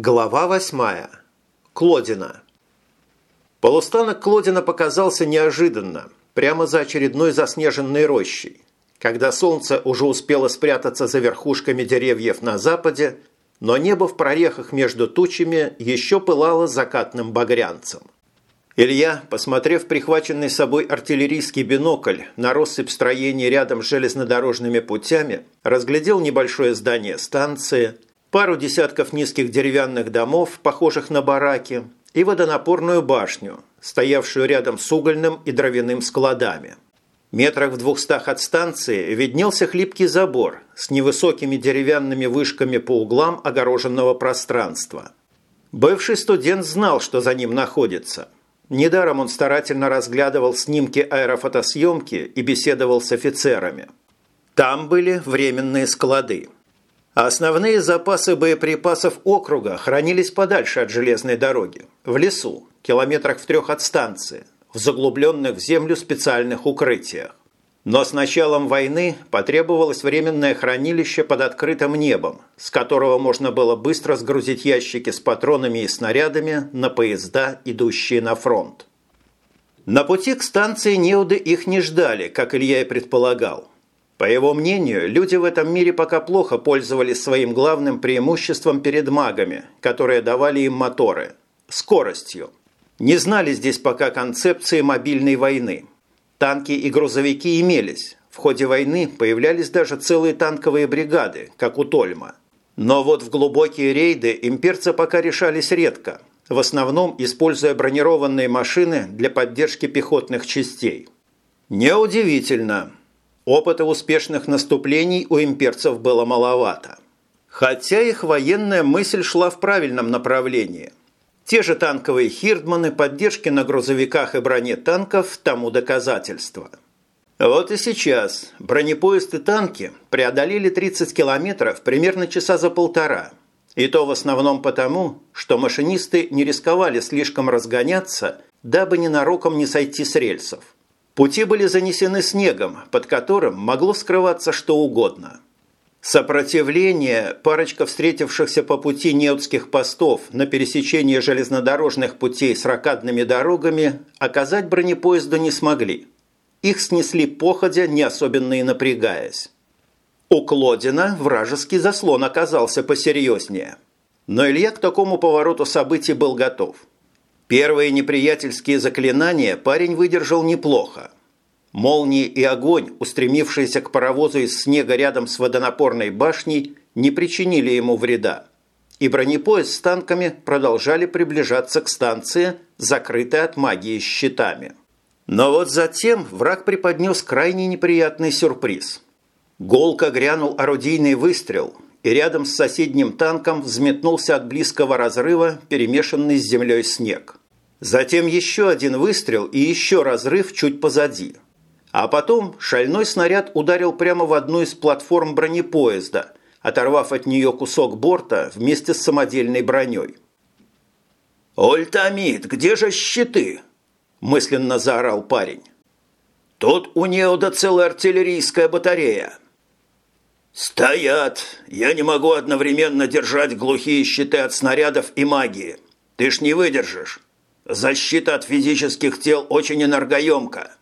Глава восьмая. Клодина. Полустанок Клодина показался неожиданно, прямо за очередной заснеженной рощей. Когда солнце уже успело спрятаться за верхушками деревьев на западе, но небо в прорехах между тучами еще пылало закатным багрянцем. Илья, посмотрев прихваченный собой артиллерийский бинокль на россыпь строений рядом с железнодорожными путями, разглядел небольшое здание станции, пару десятков низких деревянных домов, похожих на бараки, и водонапорную башню, стоявшую рядом с угольным и дровяным складами – Метрах в двухстах от станции виднелся хлипкий забор с невысокими деревянными вышками по углам огороженного пространства. Бывший студент знал, что за ним находится. Недаром он старательно разглядывал снимки аэрофотосъемки и беседовал с офицерами. Там были временные склады. Основные запасы боеприпасов округа хранились подальше от железной дороги, в лесу, километрах в трех от станции – в заглубленных в землю специальных укрытиях. Но с началом войны потребовалось временное хранилище под открытым небом, с которого можно было быстро сгрузить ящики с патронами и снарядами на поезда, идущие на фронт. На пути к станции неуды их не ждали, как Илья и предполагал. По его мнению, люди в этом мире пока плохо пользовались своим главным преимуществом перед магами, которые давали им моторы – скоростью. Не знали здесь пока концепции мобильной войны. Танки и грузовики имелись. В ходе войны появлялись даже целые танковые бригады, как у Тольма. Но вот в глубокие рейды имперцы пока решались редко, в основном используя бронированные машины для поддержки пехотных частей. Неудивительно. Опыта успешных наступлений у имперцев было маловато. Хотя их военная мысль шла в правильном направлении. Те же танковые «Хирдманы», поддержки на грузовиках и броне танков тому доказательство. Вот и сейчас бронепоезд и танки преодолели 30 километров примерно часа за полтора. И то в основном потому, что машинисты не рисковали слишком разгоняться, дабы ненароком не сойти с рельсов. Пути были занесены снегом, под которым могло скрываться что угодно – Сопротивление парочка встретившихся по пути неотских постов на пересечении железнодорожных путей с ракадными дорогами оказать бронепоезду не смогли. Их снесли походя, не особенно и напрягаясь. У Клодина вражеский заслон оказался посерьезнее. Но Илья к такому повороту событий был готов. Первые неприятельские заклинания парень выдержал неплохо. Молнии и огонь, устремившиеся к паровозу из снега рядом с водонапорной башней, не причинили ему вреда. И бронепоезд с танками продолжали приближаться к станции, закрытой от магии щитами. Но вот затем враг преподнес крайне неприятный сюрприз. Голко грянул орудийный выстрел, и рядом с соседним танком взметнулся от близкого разрыва перемешанный с землей снег. Затем еще один выстрел и еще разрыв чуть позади – а потом шальной снаряд ударил прямо в одну из платформ бронепоезда, оторвав от нее кусок борта вместе с самодельной броней. «Ультамид, где же щиты?» – мысленно заорал парень. «Тут у Неода целая артиллерийская батарея». «Стоят! Я не могу одновременно держать глухие щиты от снарядов и магии. Ты ж не выдержишь. Защита от физических тел очень энергоемка».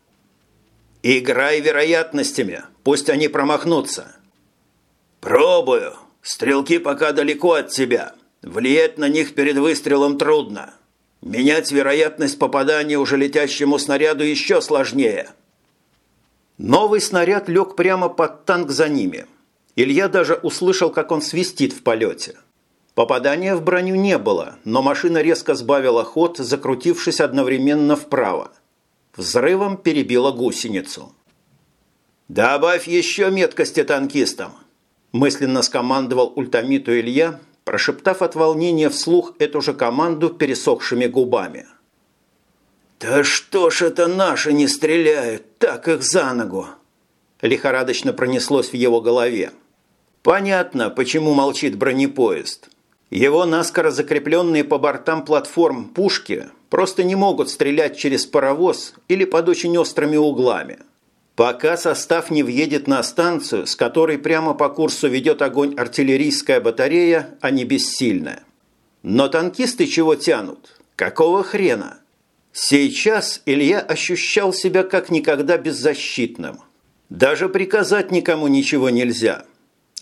«Играй вероятностями, пусть они промахнутся». «Пробую. Стрелки пока далеко от тебя. Влиять на них перед выстрелом трудно. Менять вероятность попадания уже летящему снаряду еще сложнее». Новый снаряд лег прямо под танк за ними. Илья даже услышал, как он свистит в полете. Попадания в броню не было, но машина резко сбавила ход, закрутившись одновременно вправо взрывом перебила гусеницу. «Добавь еще меткости танкистам!» мысленно скомандовал ультамиту Илья, прошептав от волнения вслух эту же команду пересохшими губами. «Да что ж это наши не стреляют, так их за ногу!» лихорадочно пронеслось в его голове. Понятно, почему молчит бронепоезд. Его наскоро закрепленные по бортам платформ пушки просто не могут стрелять через паровоз или под очень острыми углами. Пока состав не въедет на станцию, с которой прямо по курсу ведет огонь артиллерийская батарея, а не бессильная. Но танкисты чего тянут? Какого хрена? Сейчас Илья ощущал себя как никогда беззащитным. Даже приказать никому ничего нельзя.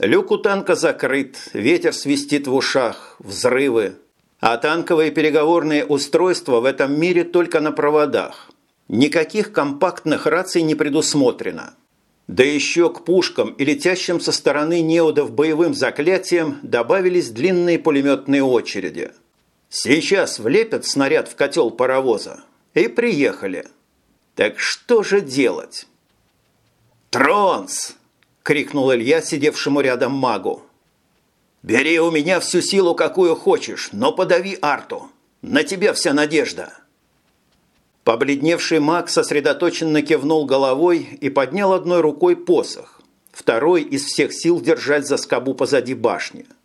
Люк у танка закрыт, ветер свистит в ушах, взрывы. А танковые переговорные устройства в этом мире только на проводах. Никаких компактных раций не предусмотрено. Да еще к пушкам и летящим со стороны неодов боевым заклятиям добавились длинные пулеметные очереди – Сейчас влепят снаряд в котел паровоза. И приехали. Так что же делать? «Тронс!» – крикнул Илья сидевшему рядом магу. «Бери у меня всю силу, какую хочешь, но подави арту. На тебя вся надежда». Побледневший маг сосредоточенно кивнул головой и поднял одной рукой посох, второй из всех сил держать за скобу позади башни –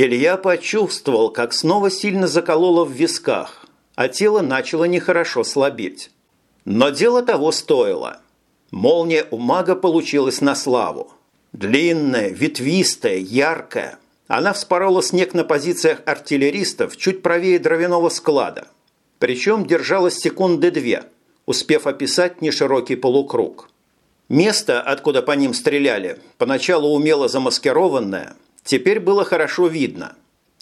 Илья почувствовал, как снова сильно закололо в висках, а тело начало нехорошо слабеть. Но дело того стоило. Молния у мага получилась на славу. Длинная, ветвистая, яркая. Она вспорола снег на позициях артиллеристов чуть правее дровяного склада. Причем держалась секунды две, успев описать неширокий полукруг. Место, откуда по ним стреляли, поначалу умело замаскированное – Теперь было хорошо видно.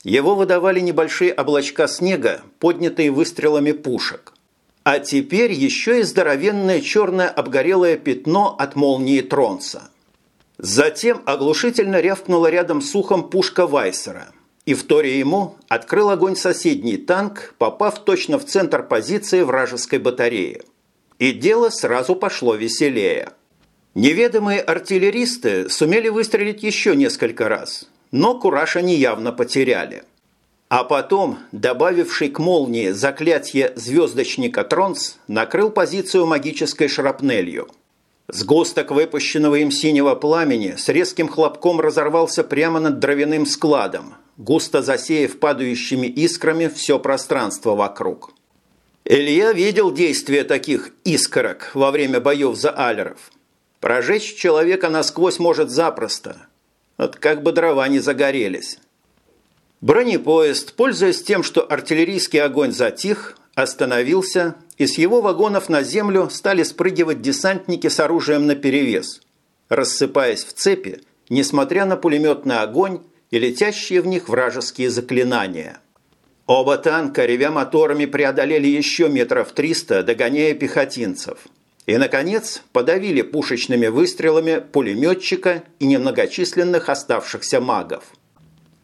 Его выдавали небольшие облачка снега, поднятые выстрелами пушек. А теперь еще и здоровенное черное обгорелое пятно от молнии Тронса. Затем оглушительно рявкнула рядом с ухом пушка Вайсера. И вторя ему открыл огонь соседний танк, попав точно в центр позиции вражеской батареи. И дело сразу пошло веселее. Неведомые артиллеристы сумели выстрелить еще несколько раз, но кураж они явно потеряли. А потом, добавивший к молнии заклятие звездочника Тронс, накрыл позицию магической шрапнелью. Сгусток выпущенного им синего пламени с резким хлопком разорвался прямо над дровяным складом, густо засеяв падающими искрами все пространство вокруг. Илья видел действия таких искорок во время боев за алеров. Прожечь человека насквозь может запросто, вот как бы дрова не загорелись. Бронепоезд, пользуясь тем, что артиллерийский огонь затих, остановился, и с его вагонов на землю стали спрыгивать десантники с оружием наперевес, рассыпаясь в цепи, несмотря на пулеметный огонь и летящие в них вражеские заклинания. Оба танка, ревя моторами, преодолели еще метров триста, догоняя пехотинцев – и, наконец, подавили пушечными выстрелами пулеметчика и немногочисленных оставшихся магов.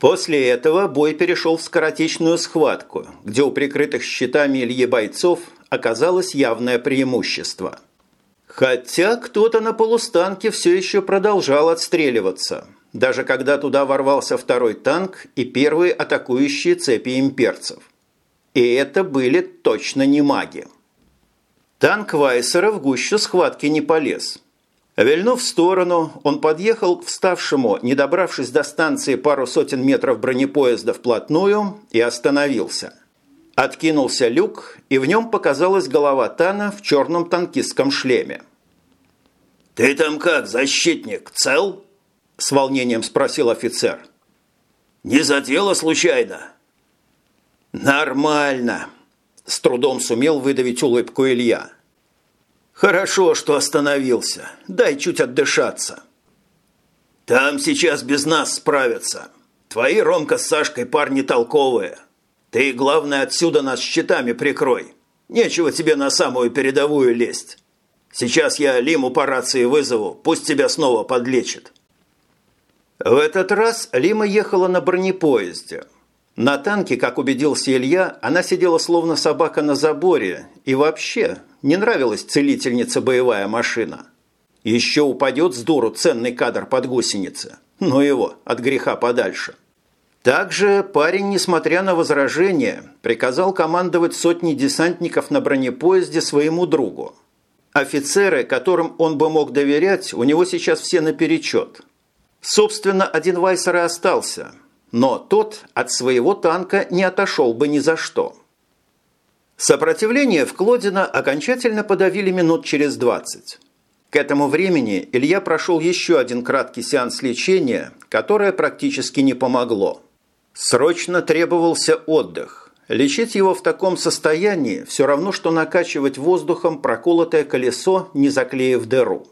После этого бой перешел в скоротечную схватку, где у прикрытых щитами Ильи бойцов оказалось явное преимущество. Хотя кто-то на полустанке все еще продолжал отстреливаться, даже когда туда ворвался второй танк и первые атакующие цепи имперцев. И это были точно не маги. Танк Вайсера в гущу схватки не полез. Вильнув в сторону, он подъехал к вставшему, не добравшись до станции пару сотен метров бронепоезда вплотную, и остановился. Откинулся люк, и в нем показалась голова Тана в черном танкистском шлеме. «Ты там как, защитник, цел?» – с волнением спросил офицер. «Не задело случайно?» «Нормально», с трудом сумел выдавить улыбку Илья. «Хорошо, что остановился. Дай чуть отдышаться». «Там сейчас без нас справятся. Твои Ромка с Сашкой парни толковые. Ты, главное, отсюда нас щитами прикрой. Нечего тебе на самую передовую лезть. Сейчас я Лиму по рации вызову, пусть тебя снова подлечит». В этот раз Лима ехала на бронепоезде – на танке, как убедился Илья, она сидела словно собака на заборе, и вообще не нравилась целительница боевая машина. Еще упадет с дуру ценный кадр под гусеницы. Ну его, от греха подальше. Также парень, несмотря на возражения, приказал командовать сотней десантников на бронепоезде своему другу. Офицеры, которым он бы мог доверять, у него сейчас все наперечет. Собственно, один Вайсер и остался – но тот от своего танка не отошел бы ни за что. Сопротивление в Клодино окончательно подавили минут через 20. К этому времени Илья прошел еще один краткий сеанс лечения, которое практически не помогло. Срочно требовался отдых. Лечить его в таком состоянии все равно, что накачивать воздухом проколотое колесо, не заклеив дыру.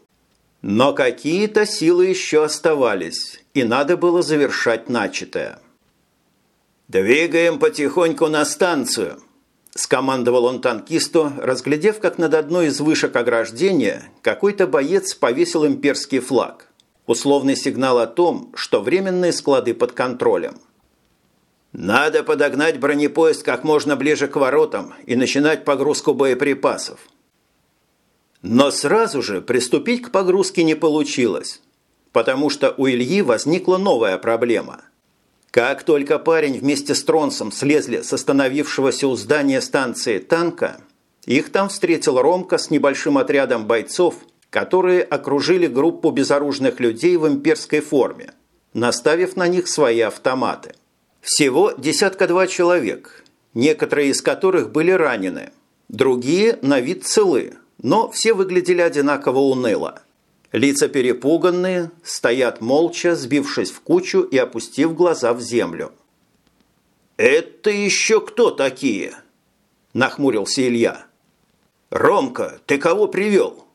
Но какие-то силы еще оставались, и надо было завершать начатое. «Двигаем потихоньку на станцию», – скомандовал он танкисту, разглядев, как над одной из вышек ограждения какой-то боец повесил имперский флаг. Условный сигнал о том, что временные склады под контролем. «Надо подогнать бронепоезд как можно ближе к воротам и начинать погрузку боеприпасов». Но сразу же приступить к погрузке не получилось, потому что у Ильи возникла новая проблема – как только парень вместе с Тронсом слезли с остановившегося у здания станции танка, их там встретил Ромка с небольшим отрядом бойцов, которые окружили группу безоружных людей в имперской форме, наставив на них свои автоматы. Всего десятка-два человек, некоторые из которых были ранены, другие на вид целы, но все выглядели одинаково уныло – Лица перепуганные, стоят молча, сбившись в кучу и опустив глаза в землю. «Это еще кто такие?» – нахмурился Илья. «Ромка, ты кого привел?»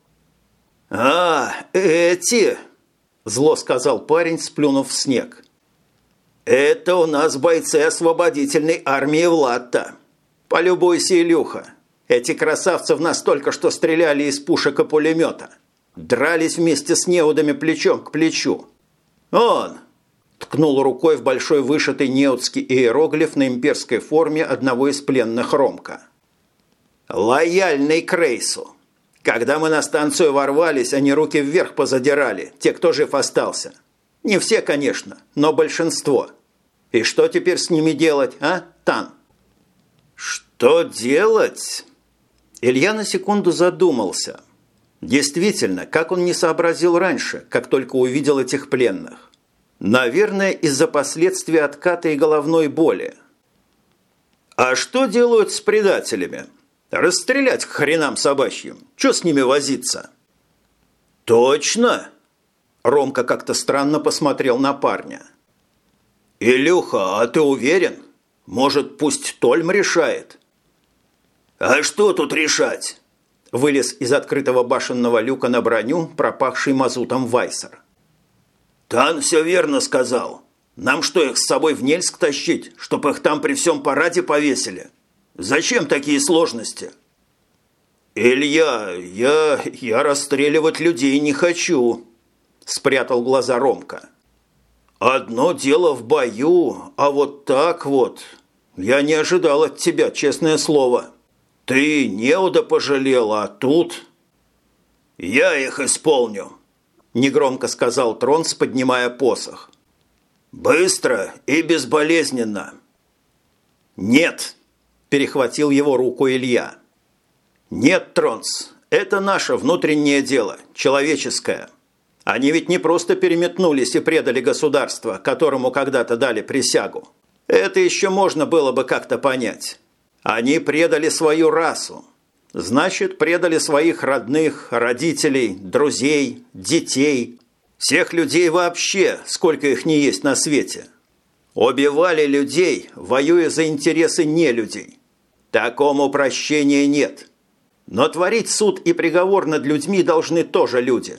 «А, эти!» – зло сказал парень, сплюнув в снег. «Это у нас бойцы освободительной армии Влатта. Полюбуйся, Илюха. Эти красавцы в нас только что стреляли из пушек и пулемета. Дрались вместе с неудами плечом к плечу. «Он!» – ткнул рукой в большой вышитый неудский иероглиф на имперской форме одного из пленных Ромка. «Лояльный Крейсу! Когда мы на станцию ворвались, они руки вверх позадирали, те, кто жив остался. Не все, конечно, но большинство. И что теперь с ними делать, а, Тан?» «Что делать?» Илья на секунду задумался – Действительно, как он не сообразил раньше, как только увидел этих пленных? Наверное, из-за последствий отката и головной боли. А что делают с предателями? Расстрелять к хренам собачьим. Че с ними возиться? Точно? Ромка как-то странно посмотрел на парня. «Илюха, а ты уверен? Может, пусть Тольм решает?» «А что тут решать? Вылез из открытого башенного люка на броню, пропахший мазутом Вайсер. «Тан все верно сказал. Нам что, их с собой в Нельск тащить, чтоб их там при всем параде повесили? Зачем такие сложности?» «Илья, я... я расстреливать людей не хочу», – спрятал глаза Ромка. «Одно дело в бою, а вот так вот. Я не ожидал от тебя, честное слово». «Ты неуда пожалел, а тут...» «Я их исполню», – негромко сказал Тронс, поднимая посох. «Быстро и безболезненно». «Нет», – перехватил его руку Илья. «Нет, Тронс, это наше внутреннее дело, человеческое. Они ведь не просто переметнулись и предали государство, которому когда-то дали присягу. Это еще можно было бы как-то понять». Они предали свою расу. Значит, предали своих родных, родителей, друзей, детей, всех людей вообще, сколько их не есть на свете. Убивали людей, воюя за интересы нелюдей. Такому прощения нет. Но творить суд и приговор над людьми должны тоже люди.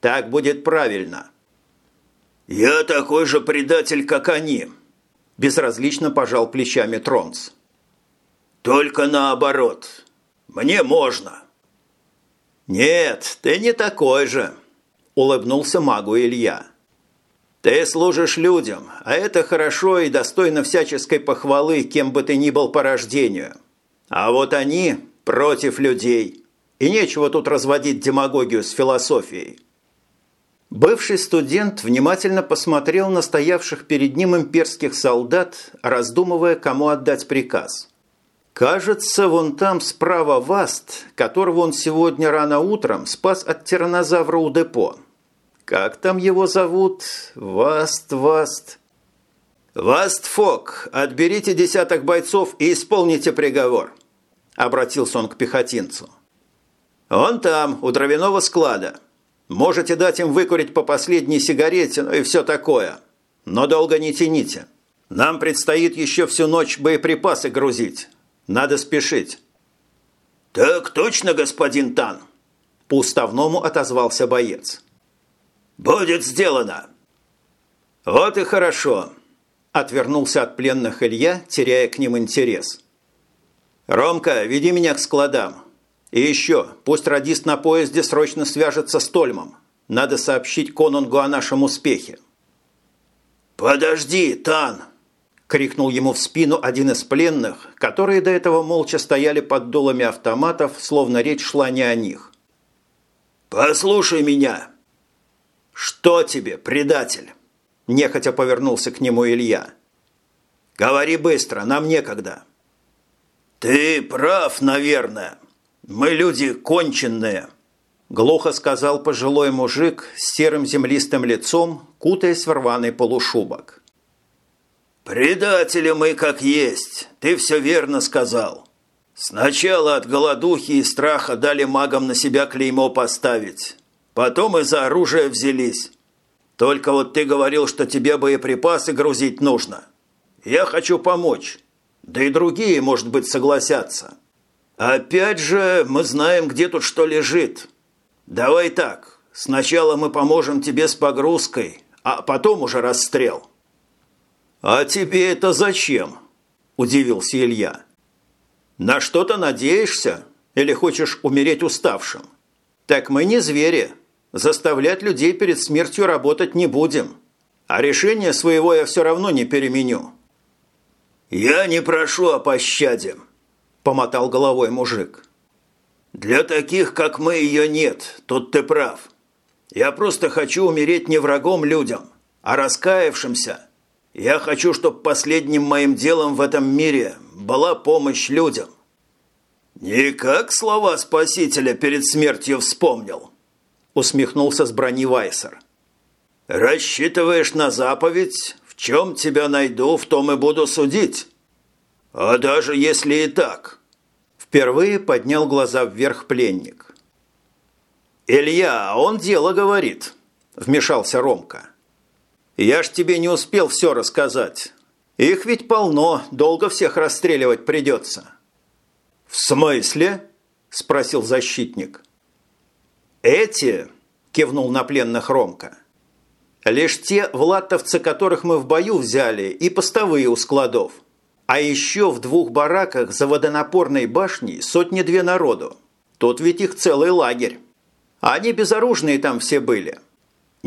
Так будет правильно. «Я такой же предатель, как они», – безразлично пожал плечами Тронс. Только наоборот. Мне можно. Нет, ты не такой же, улыбнулся магу Илья. Ты служишь людям, а это хорошо и достойно всяческой похвалы, кем бы ты ни был по рождению. А вот они против людей. И нечего тут разводить демагогию с философией. Бывший студент внимательно посмотрел на стоявших перед ним имперских солдат, раздумывая, кому отдать приказ – Кажется, вон там справа Васт, которого он сегодня рано утром спас от тиранозавра у депо. Как там его зовут? Васт, Васт. Васт Фок, отберите десяток бойцов и исполните приговор. Обратился он к пехотинцу. Он там, у дровяного склада. Можете дать им выкурить по последней сигарете, ну и все такое. Но долго не тяните. Нам предстоит еще всю ночь боеприпасы грузить. Надо спешить». «Так точно, господин Тан!» По уставному отозвался боец. «Будет сделано!» «Вот и хорошо!» Отвернулся от пленных Илья, теряя к ним интерес. «Ромка, веди меня к складам. И еще, пусть радист на поезде срочно свяжется с Тольмом. Надо сообщить конунгу о нашем успехе». «Подожди, Тан!» – крикнул ему в спину один из пленных, которые до этого молча стояли под дулами автоматов, словно речь шла не о них. «Послушай меня!» «Что тебе, предатель?» – нехотя повернулся к нему Илья. «Говори быстро, нам некогда». «Ты прав, наверное. Мы люди конченные». Глухо сказал пожилой мужик с серым землистым лицом, кутаясь в рваный полушубок. «Предатели мы как есть, ты все верно сказал. Сначала от голодухи и страха дали магам на себя клеймо поставить, потом и за оружие взялись. Только вот ты говорил, что тебе боеприпасы грузить нужно. Я хочу помочь, да и другие, может быть, согласятся. Опять же, мы знаем, где тут что лежит». «Давай так. Сначала мы поможем тебе с погрузкой, а потом уже расстрел». «А тебе это зачем?» – удивился Илья. «На что-то надеешься? Или хочешь умереть уставшим? Так мы не звери. Заставлять людей перед смертью работать не будем. А решение своего я все равно не переменю». «Я не прошу о пощаде», – помотал головой мужик. Для таких, как мы, ее нет, тут ты прав. Я просто хочу умереть не врагом людям, а раскаявшимся. Я хочу, чтобы последним моим делом в этом мире была помощь людям. Не как слова Спасителя перед смертью вспомнил, усмехнулся с брони Вайсер. Рассчитываешь на заповедь, в чем тебя найду, в том и буду судить. А даже если и так – Впервые поднял глаза вверх пленник. «Илья, он дело говорит», – вмешался Ромка. «Я ж тебе не успел все рассказать. Их ведь полно, долго всех расстреливать придется». «В смысле?» – спросил защитник. «Эти», – кивнул на пленных Ромка, – «лишь те влатовцы, которых мы в бою взяли, и постовые у складов». А еще в двух бараках за водонапорной башней сотни-две народу. Тут ведь их целый лагерь. Они безоружные там все были.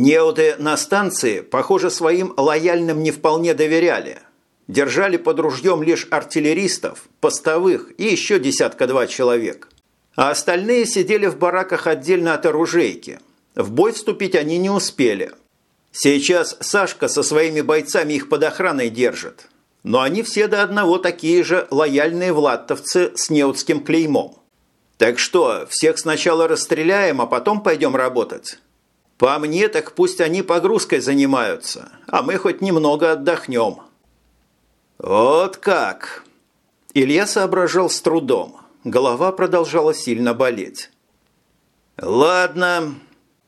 Неуды на станции, похоже, своим лояльным не вполне доверяли. Держали под ружьем лишь артиллеристов, постовых и еще десятка-два человек. А остальные сидели в бараках отдельно от оружейки. В бой вступить они не успели. Сейчас Сашка со своими бойцами их под охраной держит но они все до одного такие же лояльные влаттовцы с неутским клеймом. Так что, всех сначала расстреляем, а потом пойдем работать? По мне, так пусть они погрузкой занимаются, а мы хоть немного отдохнем. Вот как! Илья соображал с трудом. Голова продолжала сильно болеть. «Ладно,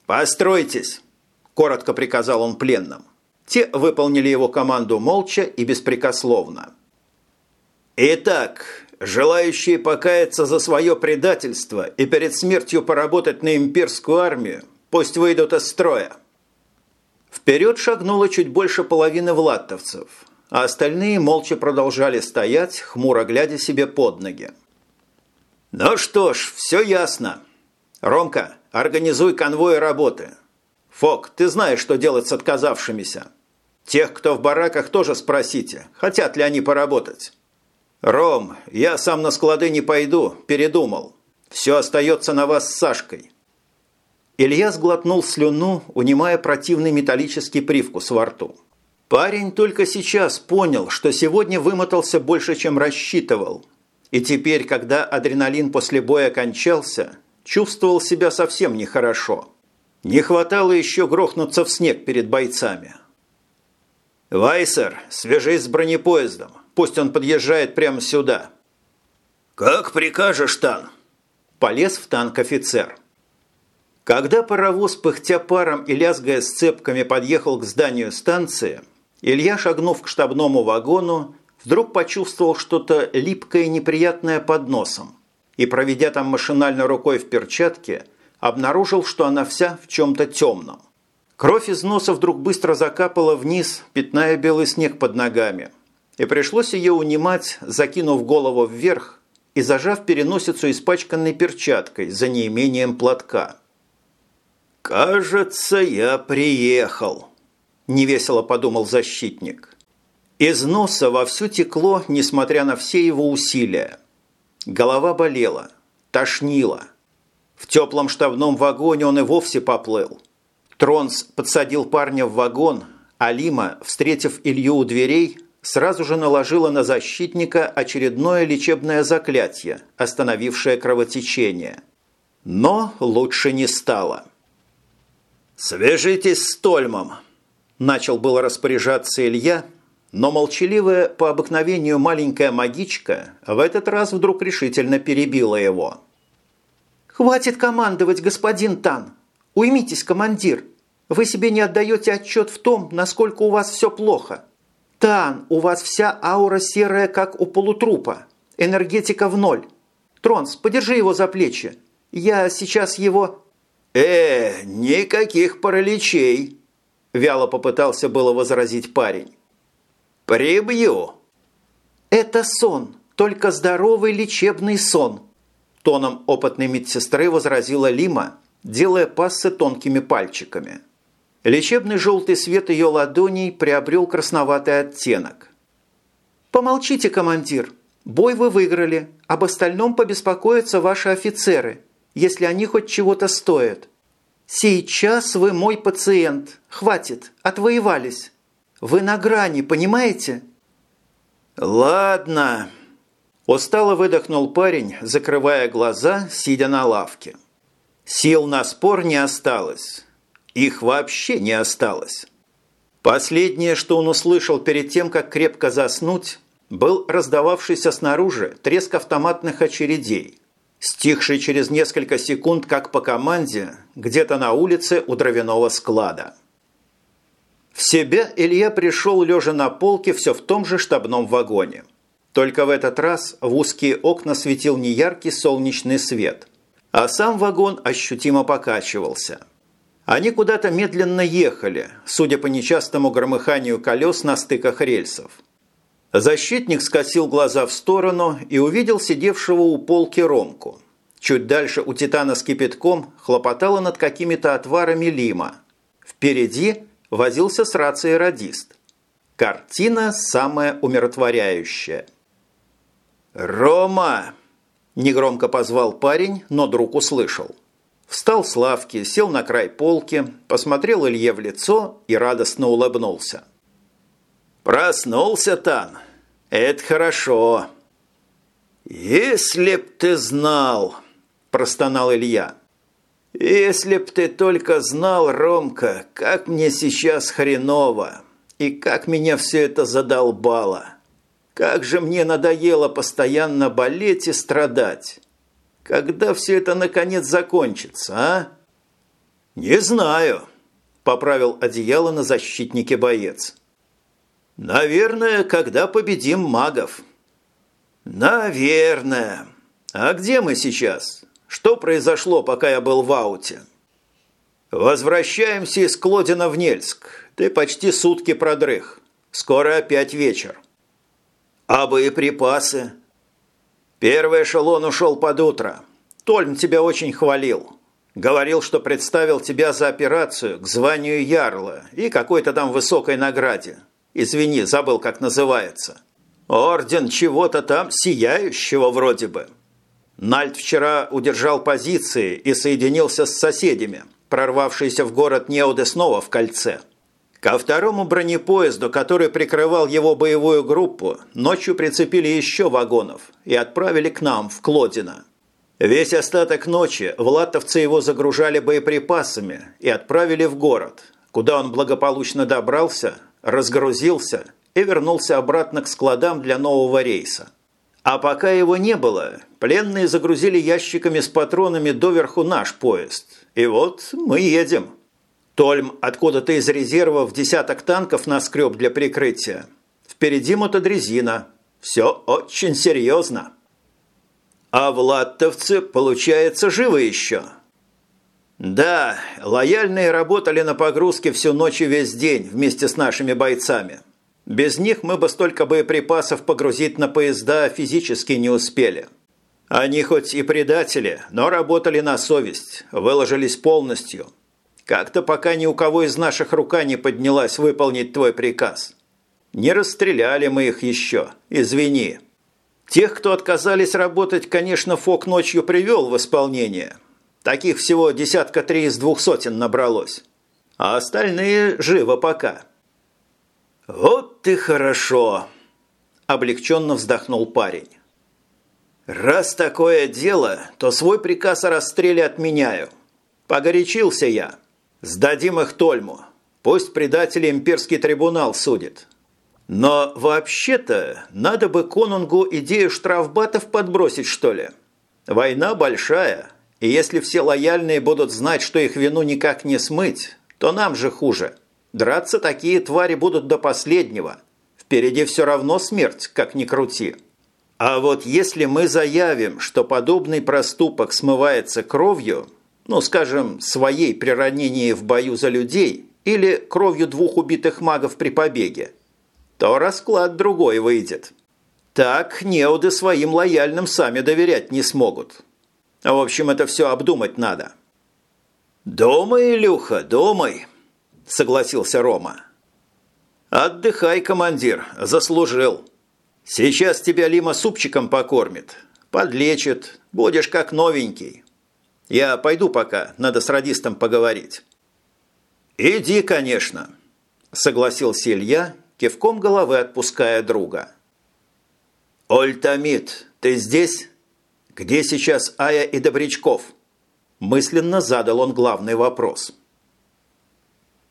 постройтесь», – коротко приказал он пленным. Те выполнили его команду молча и беспрекословно. «Итак, желающие покаяться за свое предательство и перед смертью поработать на имперскую армию, пусть выйдут из строя». Вперед шагнуло чуть больше половины влаттовцев, а остальные молча продолжали стоять, хмуро глядя себе под ноги. «Ну что ж, все ясно. Ромка, организуй конвой работы. Фок, ты знаешь, что делать с отказавшимися. Тех, кто в бараках, тоже спросите, хотят ли они поработать. Ром, я сам на склады не пойду, передумал. Все остается на вас с Сашкой. Илья сглотнул слюну, унимая противный металлический привкус во рту. Парень только сейчас понял, что сегодня вымотался больше, чем рассчитывал. И теперь, когда адреналин после боя кончался, чувствовал себя совсем нехорошо. Не хватало еще грохнуться в снег перед бойцами. «Вайсер, свяжись с бронепоездом. Пусть он подъезжает прямо сюда». «Как прикажешь, Тан?» Полез в танк офицер. Когда паровоз, пыхтя паром и лязгая сцепками, подъехал к зданию станции, Илья, шагнув к штабному вагону, вдруг почувствовал что-то липкое и неприятное под носом и, проведя там машинально рукой в перчатке, обнаружил, что она вся в чем-то темном. Кровь из носа вдруг быстро закапала вниз, пятная белый снег под ногами. И пришлось ее унимать, закинув голову вверх и зажав переносицу испачканной перчаткой за неимением платка. «Кажется, я приехал», – невесело подумал защитник. Из носа вовсю текло, несмотря на все его усилия. Голова болела, тошнила. В теплом штабном вагоне он и вовсе поплыл. Тронс подсадил парня в вагон, а Лима, встретив Илью у дверей, сразу же наложила на защитника очередное лечебное заклятие, остановившее кровотечение. Но лучше не стало. «Свяжитесь с Тольмом!» Начал было распоряжаться Илья, но молчаливая по обыкновению маленькая магичка в этот раз вдруг решительно перебила его. «Хватит командовать, господин Тан! Уймитесь, командир! Вы себе не отдаете отчет в том, насколько у вас все плохо!» «Тан, у вас вся аура серая, как у полутрупа. Энергетика в ноль. Тронс, подержи его за плечи. Я сейчас его...» «Э, никаких параличей!» Вяло попытался было возразить парень. «Прибью!» «Это сон, только здоровый лечебный сон», тоном опытной медсестры возразила Лима, делая пассы тонкими пальчиками. Лечебный желтый свет ее ладоней приобрел красноватый оттенок. «Помолчите, командир. Бой вы выиграли. Об остальном побеспокоятся ваши офицеры, если они хоть чего-то стоят. Сейчас вы мой пациент. Хватит, отвоевались. Вы на грани, понимаете?» «Ладно», – устало выдохнул парень, закрывая глаза, сидя на лавке. Сил на спор не осталось. Их вообще не осталось. Последнее, что он услышал перед тем, как крепко заснуть, был раздававшийся снаружи треск автоматных очередей, стихший через несколько секунд, как по команде, где-то на улице у дровяного склада. В себя Илья пришел, лежа на полке, все в том же штабном вагоне. Только в этот раз в узкие окна светил неяркий солнечный свет, а сам вагон ощутимо покачивался – они куда-то медленно ехали, судя по нечастому громыханию колес на стыках рельсов. Защитник скосил глаза в сторону и увидел сидевшего у полки Ромку. Чуть дальше у Титана с кипятком хлопотала над какими-то отварами Лима. Впереди возился с рацией радист. Картина самая умиротворяющая. «Рома!» – негромко позвал парень, но друг услышал – Встал с лавки, сел на край полки, посмотрел Илье в лицо и радостно улыбнулся. «Проснулся, Тан. Это хорошо». «Если б ты знал», – простонал Илья. «Если б ты только знал, Ромка, как мне сейчас хреново и как меня все это задолбало. Как же мне надоело постоянно болеть и страдать. Когда все это наконец закончится, а? Не знаю, поправил одеяло на защитнике боец. Наверное, когда победим магов. Наверное. А где мы сейчас? Что произошло, пока я был в ауте? Возвращаемся из Клодина в Нельск. Ты почти сутки продрых. Скоро опять вечер. А боеприпасы? Первый эшелон ушел под утро. Тольм тебя очень хвалил. Говорил, что представил тебя за операцию к званию Ярла и какой-то там высокой награде. Извини, забыл, как называется. Орден чего-то там сияющего вроде бы. Нальт вчера удержал позиции и соединился с соседями, прорвавшиеся в город Неуды снова в кольце – Ко второму бронепоезду, который прикрывал его боевую группу, ночью прицепили еще вагонов и отправили к нам, в Клодино. Весь остаток ночи влатовцы его загружали боеприпасами и отправили в город, куда он благополучно добрался, разгрузился и вернулся обратно к складам для нового рейса. А пока его не было, пленные загрузили ящиками с патронами доверху наш поезд. И вот мы едем. Тольм откуда-то из резерва в десяток танков наскреб для прикрытия. Впереди мотодрезина. Все очень серьезно. А влаттовцы, получается, живы еще? Да, лояльные работали на погрузке всю ночь и весь день вместе с нашими бойцами. Без них мы бы столько боеприпасов погрузить на поезда физически не успели. Они хоть и предатели, но работали на совесть, выложились полностью. Как-то пока ни у кого из наших рука не поднялась выполнить твой приказ. Не расстреляли мы их еще, извини. Тех, кто отказались работать, конечно, Фок ночью привел в исполнение. Таких всего десятка три из двух сотен набралось. А остальные живо пока. «Вот ты хорошо!» – облегченно вздохнул парень. «Раз такое дело, то свой приказ о расстреле отменяю. Погорячился я. Сдадим их Тольму. Пусть предатели имперский трибунал судит. Но вообще-то надо бы конунгу идею штрафбатов подбросить, что ли. Война большая, и если все лояльные будут знать, что их вину никак не смыть, то нам же хуже. Драться такие твари будут до последнего. Впереди все равно смерть, как ни крути. А вот если мы заявим, что подобный проступок смывается кровью, ну, скажем, своей при ранении в бою за людей или кровью двух убитых магов при побеге, то расклад другой выйдет. Так неуды своим лояльным сами доверять не смогут. В общем, это все обдумать надо. «Думай, Илюха, думай», – согласился Рома. «Отдыхай, командир, заслужил. Сейчас тебя Лима супчиком покормит, подлечит, будешь как новенький. Я пойду пока, надо с радистом поговорить». «Иди, конечно», – согласился Илья, кивком головы отпуская друга. «Ольтамид, ты здесь? Где сейчас Ая и Добрячков?» Мысленно задал он главный вопрос –